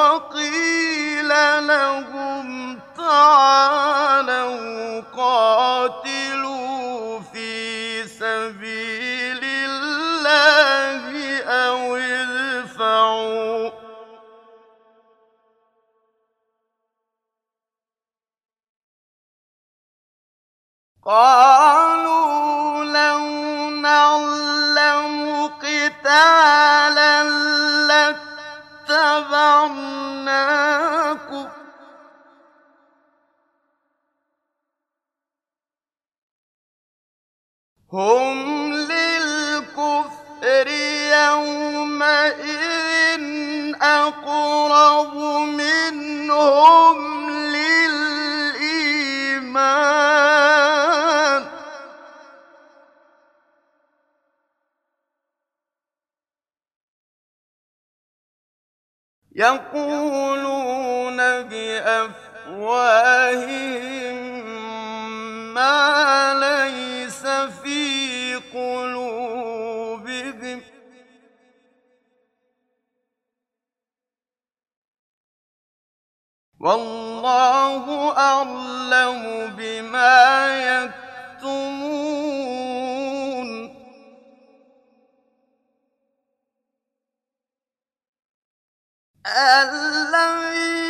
وقيل لهم تعالوا قاتلوا في سبيل الله أو ادفعوا. قالوا هم للكفر يومئذ أقرب منهم للإيمان. يقولون بأفواههم ما في قلوبهم. والله أعلم بما يكتمون. الذين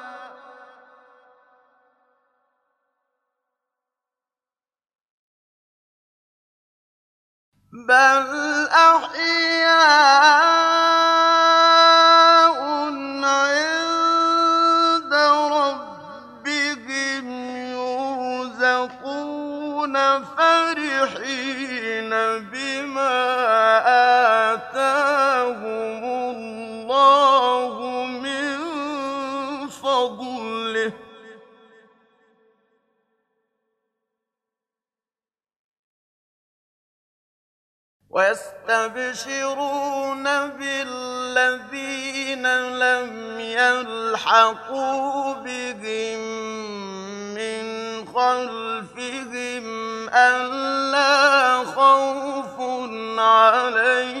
بل أحياء عند ربهم فرحين بما آتاهم ويستبشرون بالذين لم يلحقوا بهم من خلفهم ألا خوف عليهم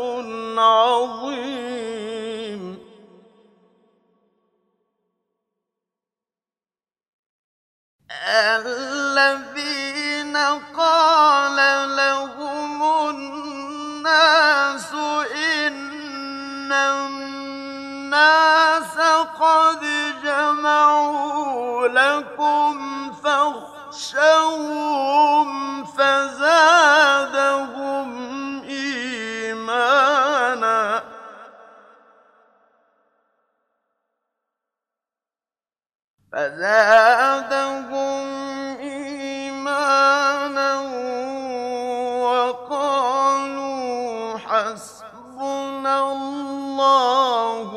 عظيم. الذين قال لهم الناس إن الناس قد جمعوا لكم فاخشوهم فزادهم إيمانا وقالوا حسبنا الله